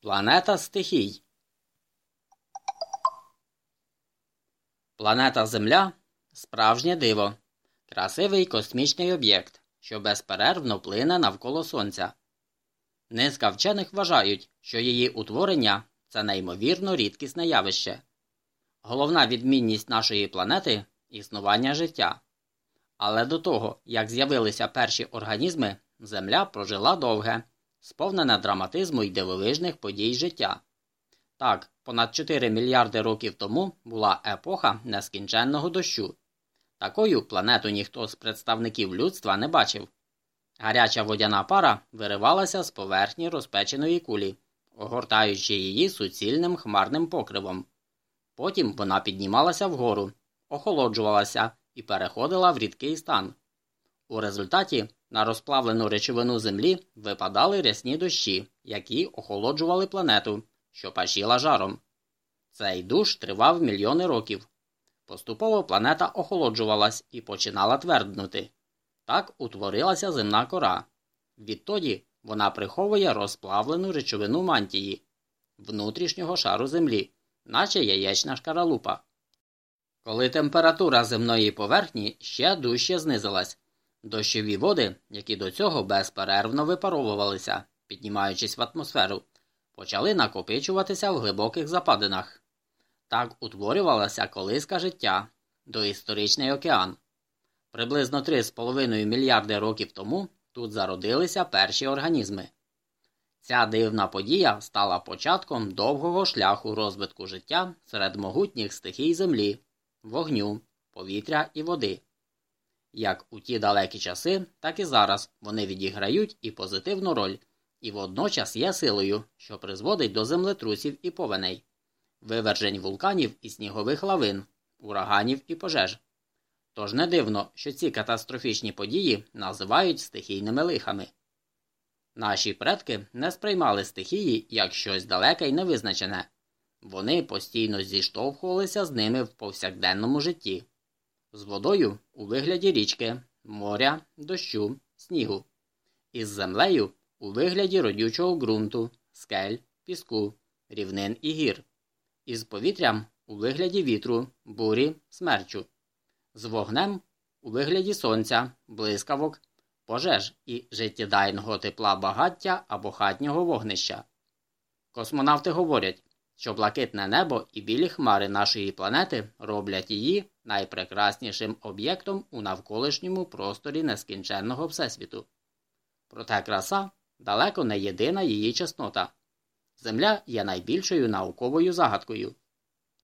Планета стихій. Планета Земля справжнє диво, красивий космічний об'єкт, що безперервно плине навколо Сонця. Низка вчених вважають, що її утворення це неймовірно рідкісне явище. Головна відмінність нашої планети існування життя. Але до того, як з'явилися перші організми, Земля прожила довге сповнена драматизму й дивовижних подій життя. Так, понад 4 мільярди років тому була епоха нескінченного дощу. Такою планету ніхто з представників людства не бачив. Гаряча водяна пара виривалася з поверхні розпеченої кулі, огортаючи її суцільним хмарним покривом. Потім вона піднімалася вгору, охолоджувалася і переходила в рідкий стан. У результаті на розплавлену речовину Землі випадали рясні дощі, які охолоджували планету, що пашіла жаром. Цей душ тривав мільйони років. Поступово планета охолоджувалась і починала тверднути. Так утворилася земна кора. Відтоді вона приховує розплавлену речовину мантії, внутрішнього шару Землі, наче яєчна шкаралупа. Коли температура земної поверхні ще дужче знизилась, Дощові води, які до цього безперервно випаровувалися, піднімаючись в атмосферу, почали накопичуватися в глибоких западинах. Так утворювалася колиска життя, доісторичний океан. Приблизно 3,5 мільярди років тому тут зародилися перші організми. Ця дивна подія стала початком довгого шляху розвитку життя серед могутніх стихій землі, вогню, повітря і води. Як у ті далекі часи, так і зараз вони відіграють і позитивну роль, і водночас є силою, що призводить до землетрусів і повеней, вивержень вулканів і снігових лавин, ураганів і пожеж. Тож не дивно, що ці катастрофічні події називають стихійними лихами. Наші предки не сприймали стихії як щось далеке і невизначене, вони постійно зіштовхувалися з ними в повсякденному житті з водою у вигляді річки, моря, дощу, снігу, із землею у вигляді родючого ґрунту, скель, піску, рівнин і гір, із повітрям у вигляді вітру, бурі, смерчу, з вогнем у вигляді сонця, блискавок, пожеж і життєдайного тепла багаття або хатнього вогнища. Космонавти говорять, що блакитне небо і білі хмари нашої планети роблять її найпрекраснішим об'єктом у навколишньому просторі нескінченного Всесвіту. Проте краса далеко не єдина її чеснота. Земля є найбільшою науковою загадкою.